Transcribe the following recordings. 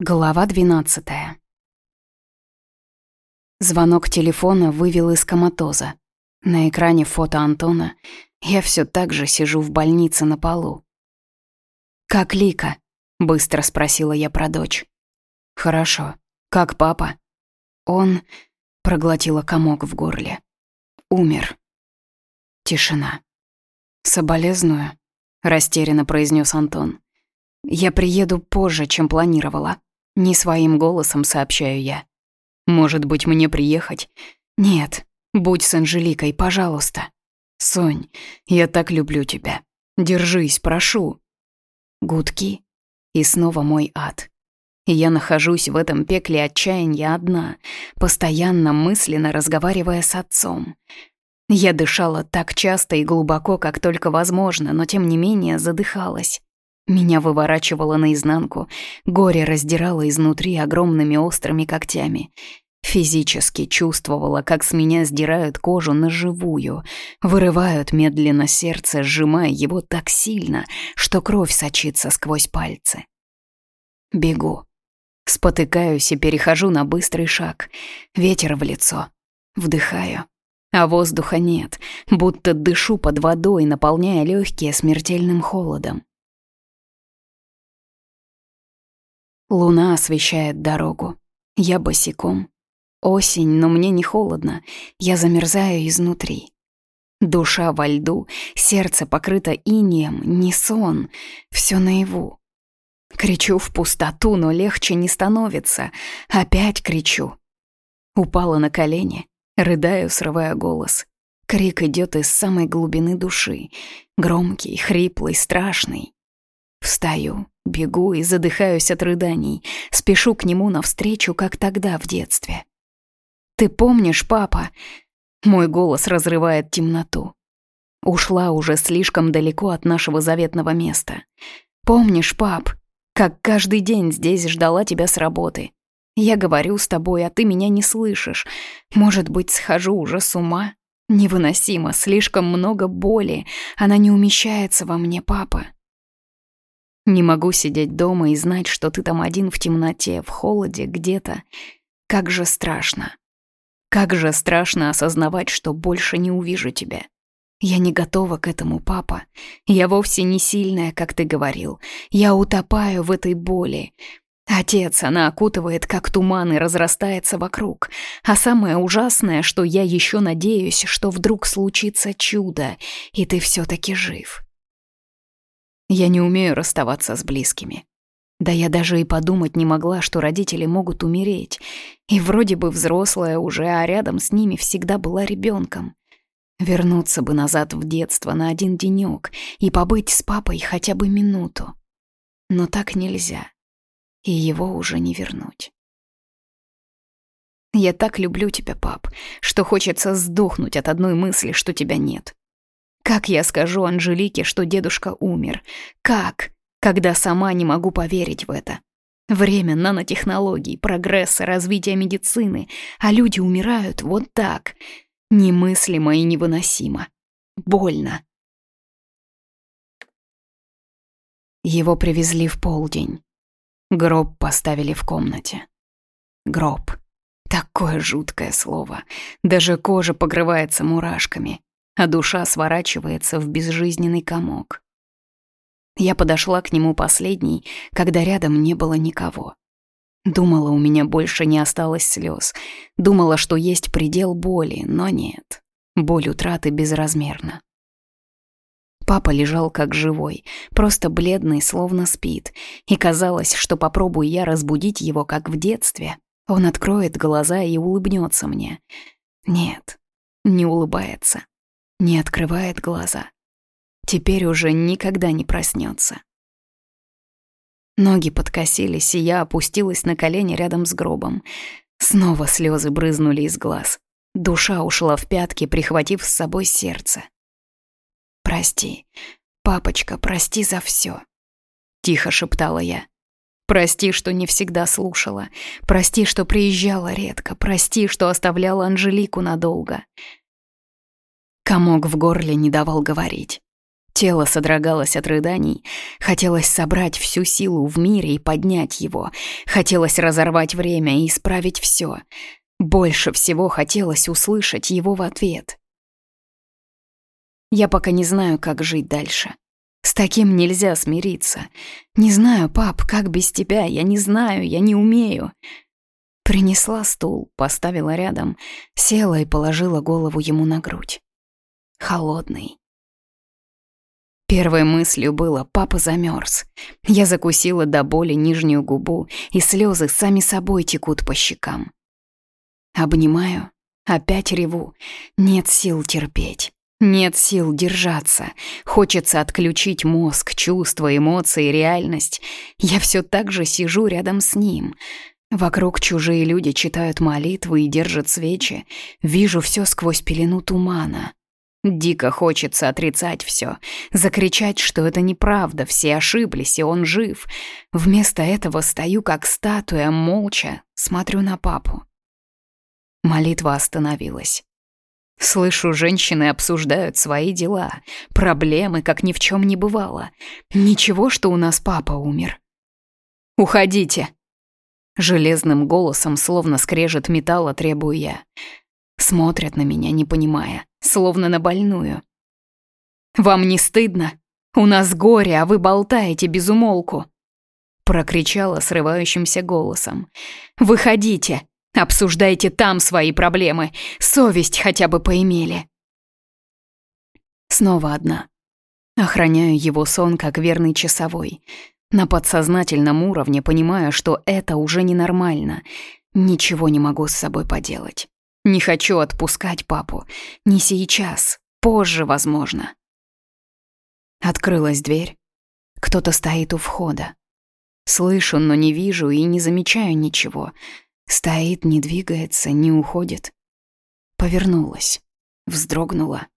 Глава 12 Звонок телефона вывел из коматоза. На экране фото Антона. Я все так же сижу в больнице на полу. «Как Лика?» — быстро спросила я про дочь. «Хорошо. Как папа?» «Он...» — проглотила комок в горле. «Умер». Тишина. «Соболезную», — растерянно произнес Антон. «Я приеду позже, чем планировала». Не своим голосом сообщаю я. Может быть, мне приехать? Нет, будь с Анжеликой, пожалуйста. Сонь, я так люблю тебя. Держись, прошу. Гудки. И снова мой ад. И я нахожусь в этом пекле отчаяния одна, постоянно мысленно разговаривая с отцом. Я дышала так часто и глубоко, как только возможно, но тем не менее задыхалась. Меня выворачивало наизнанку, горе раздирало изнутри огромными острыми когтями. Физически чувствовала, как с меня сдирают кожу на живую, вырывают медленно сердце, сжимая его так сильно, что кровь сочится сквозь пальцы. Бегу. Спотыкаюсь и перехожу на быстрый шаг. Ветер в лицо. Вдыхаю. А воздуха нет, будто дышу под водой, наполняя легкие смертельным холодом. Луна освещает дорогу. Я босиком. Осень, но мне не холодно. Я замерзаю изнутри. Душа во льду, сердце покрыто инеем, не сон, все наяву. Кричу в пустоту, но легче не становится. Опять кричу. Упала на колени, рыдаю, срывая голос. Крик идет из самой глубины души. Громкий, хриплый, страшный. Встаю, бегу и задыхаюсь от рыданий. Спешу к нему навстречу, как тогда в детстве. «Ты помнишь, папа?» Мой голос разрывает темноту. Ушла уже слишком далеко от нашего заветного места. «Помнишь, пап, как каждый день здесь ждала тебя с работы? Я говорю с тобой, а ты меня не слышишь. Может быть, схожу уже с ума? Невыносимо, слишком много боли. Она не умещается во мне, папа. Не могу сидеть дома и знать, что ты там один в темноте, в холоде, где-то. Как же страшно. Как же страшно осознавать, что больше не увижу тебя. Я не готова к этому, папа. Я вовсе не сильная, как ты говорил. Я утопаю в этой боли. Отец, она окутывает, как туман, и разрастается вокруг. А самое ужасное, что я еще надеюсь, что вдруг случится чудо, и ты все-таки жив. Я не умею расставаться с близкими. Да я даже и подумать не могла, что родители могут умереть. И вроде бы взрослая уже, а рядом с ними всегда была ребенком. Вернуться бы назад в детство на один денек и побыть с папой хотя бы минуту. Но так нельзя. И его уже не вернуть. Я так люблю тебя, пап, что хочется сдохнуть от одной мысли, что тебя нет. Как я скажу Анжелике, что дедушка умер? Как? Когда сама не могу поверить в это. Время нанотехнологий, прогресса, развития медицины, а люди умирают вот так. Немыслимо и невыносимо. Больно. Его привезли в полдень. Гроб поставили в комнате. Гроб. Такое жуткое слово. Даже кожа покрывается мурашками а душа сворачивается в безжизненный комок. Я подошла к нему последней, когда рядом не было никого. Думала, у меня больше не осталось слез. Думала, что есть предел боли, но нет. Боль утраты безразмерна. Папа лежал как живой, просто бледный, словно спит, и казалось, что попробую я разбудить его, как в детстве. Он откроет глаза и улыбнется мне. Нет, не улыбается не открывает глаза. Теперь уже никогда не проснется. Ноги подкосились, и я опустилась на колени рядом с гробом. Снова слезы брызнули из глаз. Душа ушла в пятки, прихватив с собой сердце. «Прости, папочка, прости за все, тихо шептала я. «Прости, что не всегда слушала. Прости, что приезжала редко. Прости, что оставляла Анжелику надолго. Комок в горле не давал говорить. Тело содрогалось от рыданий. Хотелось собрать всю силу в мире и поднять его. Хотелось разорвать время и исправить все. Больше всего хотелось услышать его в ответ. Я пока не знаю, как жить дальше. С таким нельзя смириться. Не знаю, пап, как без тебя, я не знаю, я не умею. Принесла стул, поставила рядом, села и положила голову ему на грудь. Холодный. Первой мыслью было «папа замерз». Я закусила до боли нижнюю губу, и слезы сами собой текут по щекам. Обнимаю, опять реву. Нет сил терпеть. Нет сил держаться. Хочется отключить мозг, чувства, эмоции, реальность. Я все так же сижу рядом с ним. Вокруг чужие люди читают молитвы и держат свечи. Вижу все сквозь пелену тумана. Дико хочется отрицать все, закричать, что это неправда, все ошиблись, и он жив. Вместо этого стою как статуя, молча, смотрю на папу. Молитва остановилась. Слышу, женщины обсуждают свои дела, проблемы, как ни в чем не бывало. Ничего, что у нас папа умер. «Уходите!» Железным голосом, словно скрежет металла, требую я. Смотрят на меня, не понимая, словно на больную. «Вам не стыдно? У нас горе, а вы болтаете без умолку!» Прокричала срывающимся голосом. «Выходите! Обсуждайте там свои проблемы. Совесть хотя бы поимели. Снова одна. Охраняю его сон как верный часовой. На подсознательном уровне понимаю, что это уже ненормально. Ничего не могу с собой поделать. Не хочу отпускать папу. Не сейчас. Позже, возможно. Открылась дверь. Кто-то стоит у входа. Слышу, но не вижу и не замечаю ничего. Стоит, не двигается, не уходит. Повернулась, вздрогнула.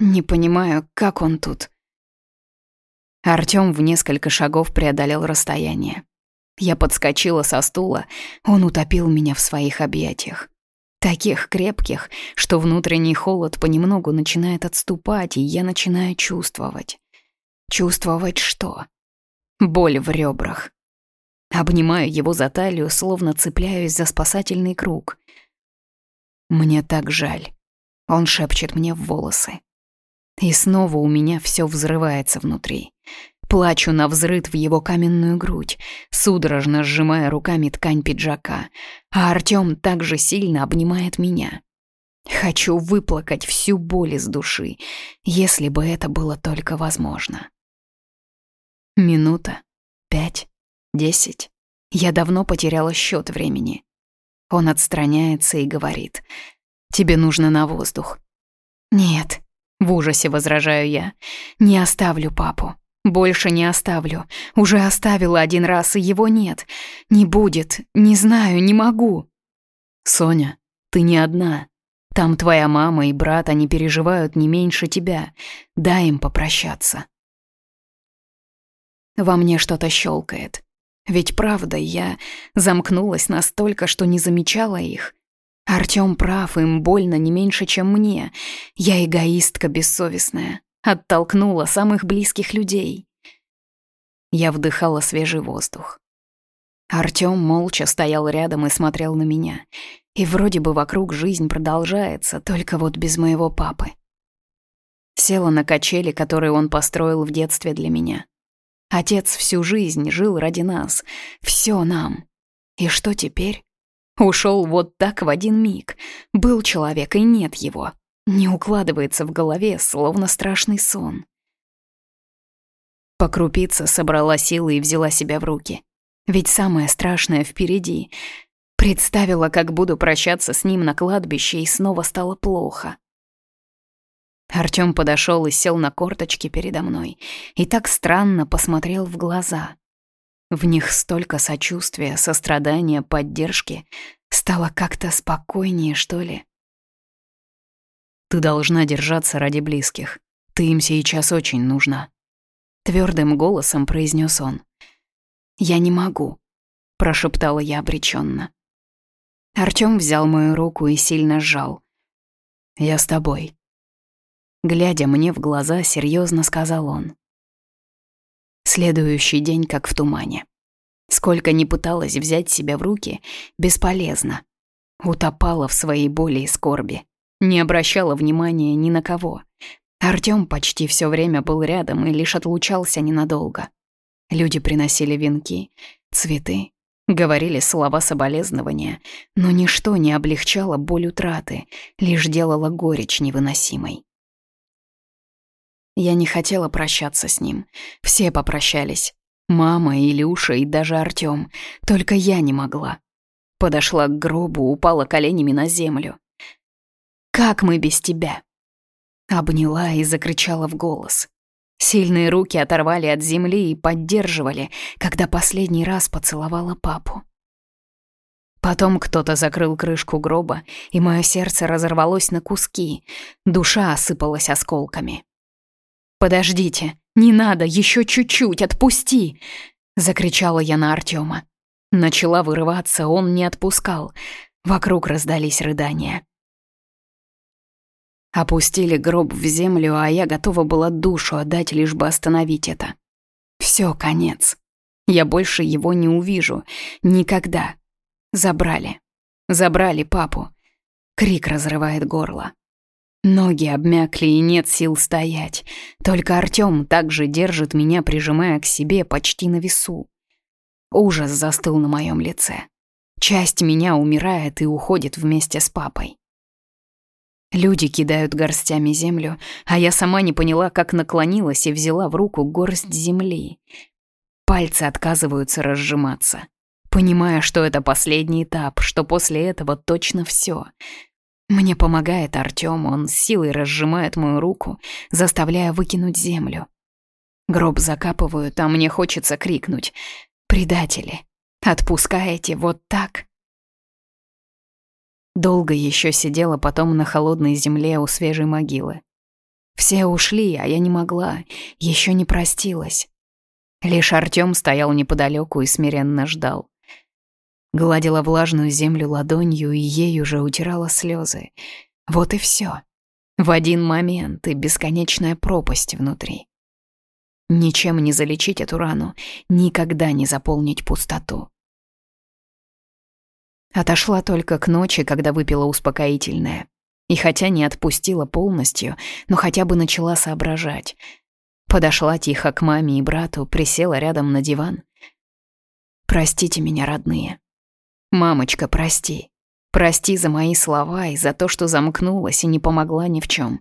Не понимаю, как он тут. Артём в несколько шагов преодолел расстояние. Я подскочила со стула, он утопил меня в своих объятиях. Таких крепких, что внутренний холод понемногу начинает отступать, и я начинаю чувствовать. Чувствовать что? Боль в ребрах, Обнимаю его за талию, словно цепляюсь за спасательный круг. «Мне так жаль», — он шепчет мне в волосы. И снова у меня все взрывается внутри. Плачу на взрыв в его каменную грудь, судорожно сжимая руками ткань пиджака, а Артём также сильно обнимает меня. Хочу выплакать всю боль из души, если бы это было только возможно. Минута, пять, Десять. Я давно потеряла счет времени. Он отстраняется и говорит. «Тебе нужно на воздух». «Нет», — в ужасе возражаю я. «Не оставлю папу. Больше не оставлю. Уже оставила один раз, и его нет. Не будет. Не знаю, не могу». «Соня, ты не одна. Там твоя мама и брат, они переживают не меньше тебя. Дай им попрощаться». Во мне что-то щелкает. Ведь правда, я замкнулась настолько, что не замечала их. Артём прав, им больно не меньше, чем мне. Я эгоистка бессовестная. Оттолкнула самых близких людей. Я вдыхала свежий воздух. Артём молча стоял рядом и смотрел на меня. И вроде бы вокруг жизнь продолжается, только вот без моего папы. Села на качели, которые он построил в детстве для меня. Отец всю жизнь жил ради нас, все нам. И что теперь? Ушел вот так в один миг. Был человек, и нет его. Не укладывается в голове, словно страшный сон. По собрала силы и взяла себя в руки. Ведь самое страшное впереди. Представила, как буду прощаться с ним на кладбище, и снова стало плохо. Артём подошёл и сел на корточки передо мной и так странно посмотрел в глаза. В них столько сочувствия, сострадания, поддержки. Стало как-то спокойнее, что ли. Ты должна держаться ради близких. Ты им сейчас очень нужна. Твердым голосом произнес он. Я не могу, прошептала я обреченно. Артём взял мою руку и сильно сжал. Я с тобой. Глядя мне в глаза, серьезно сказал он. Следующий день как в тумане. Сколько ни пыталась взять себя в руки, бесполезно. Утопала в своей боли и скорби. Не обращала внимания ни на кого. Артём почти все время был рядом и лишь отлучался ненадолго. Люди приносили венки, цветы, говорили слова соболезнования, но ничто не облегчало боль утраты, лишь делало горечь невыносимой. Я не хотела прощаться с ним. Все попрощались. Мама, Илюша и даже Артём. Только я не могла. Подошла к гробу, упала коленями на землю. «Как мы без тебя?» Обняла и закричала в голос. Сильные руки оторвали от земли и поддерживали, когда последний раз поцеловала папу. Потом кто-то закрыл крышку гроба, и мое сердце разорвалось на куски, душа осыпалась осколками. «Подождите, не надо, еще чуть-чуть, отпусти!» — закричала я на Артема. Начала вырываться, он не отпускал. Вокруг раздались рыдания. Опустили гроб в землю, а я готова была душу отдать, лишь бы остановить это. Все, конец. Я больше его не увижу. Никогда. Забрали. Забрали папу. Крик разрывает горло. Ноги обмякли и нет сил стоять. Только Артём также держит меня, прижимая к себе почти на весу. Ужас застыл на моем лице. Часть меня умирает и уходит вместе с папой. Люди кидают горстями землю, а я сама не поняла, как наклонилась и взяла в руку горсть земли. Пальцы отказываются разжиматься, понимая, что это последний этап, что после этого точно все — мне помогает Артём, он силой разжимает мою руку, заставляя выкинуть землю. Гроб закапывают, а мне хочется крикнуть «Предатели! Отпускаете вот так?» Долго еще сидела потом на холодной земле у свежей могилы. Все ушли, а я не могла, еще не простилась. Лишь Артём стоял неподалеку и смиренно ждал. Гладила влажную землю ладонью и ею же утирала слезы. Вот и все. В один момент и бесконечная пропасть внутри. Ничем не залечить эту рану, никогда не заполнить пустоту. Отошла только к ночи, когда выпила успокоительное. И хотя не отпустила полностью, но хотя бы начала соображать. Подошла тихо к маме и брату, присела рядом на диван. «Простите меня, родные. «Мамочка, прости. Прости за мои слова и за то, что замкнулась и не помогла ни в чем.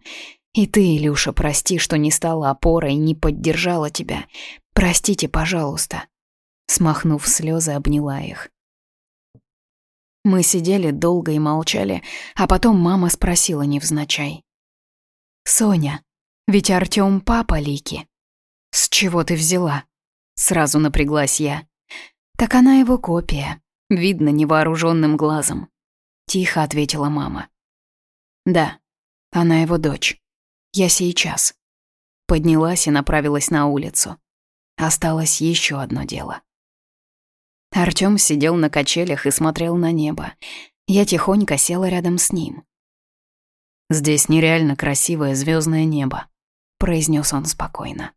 И ты, Илюша, прости, что не стала опорой и не поддержала тебя. Простите, пожалуйста». Смахнув слезы, обняла их. Мы сидели долго и молчали, а потом мама спросила невзначай. «Соня, ведь Артём папа Лики». «С чего ты взяла?» Сразу напряглась я. «Так она его копия. Видно невооруженным глазом. Тихо ответила мама. Да, она его дочь. Я сейчас. Поднялась и направилась на улицу. Осталось еще одно дело. Артём сидел на качелях и смотрел на небо. Я тихонько села рядом с ним. «Здесь нереально красивое звездное небо», — произнес он спокойно.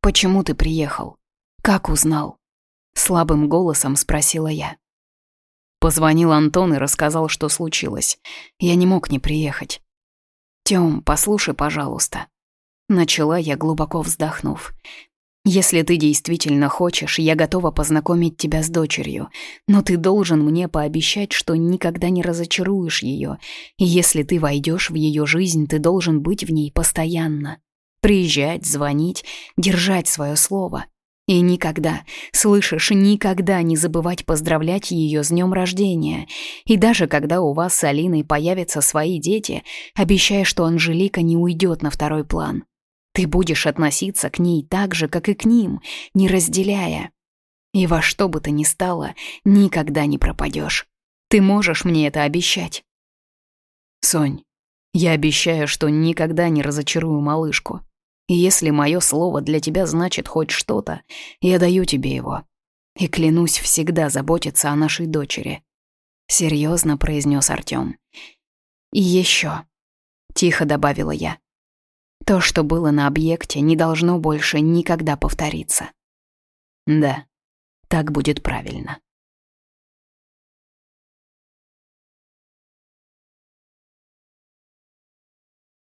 «Почему ты приехал? Как узнал?» Слабым голосом спросила я. Позвонил Антон и рассказал, что случилось. Я не мог не приехать. «Тём, послушай, пожалуйста». Начала я, глубоко вздохнув. «Если ты действительно хочешь, я готова познакомить тебя с дочерью, но ты должен мне пообещать, что никогда не разочаруешь ее, и если ты войдешь в ее жизнь, ты должен быть в ней постоянно. Приезжать, звонить, держать свое слово. И никогда, слышишь, никогда не забывать поздравлять ее с днем рождения. И даже когда у вас с Алиной появятся свои дети, обещай, что Анжелика не уйдет на второй план. Ты будешь относиться к ней так же, как и к ним, не разделяя. И во что бы то ни стало, никогда не пропадешь. Ты можешь мне это обещать? Сонь, я обещаю, что никогда не разочарую малышку. И если мое слово для тебя значит хоть что-то, я даю тебе его. И клянусь всегда заботиться о нашей дочери. Серьезно произнес Артем. И еще. — тихо добавила я. То, что было на объекте, не должно больше никогда повториться. Да, так будет правильно.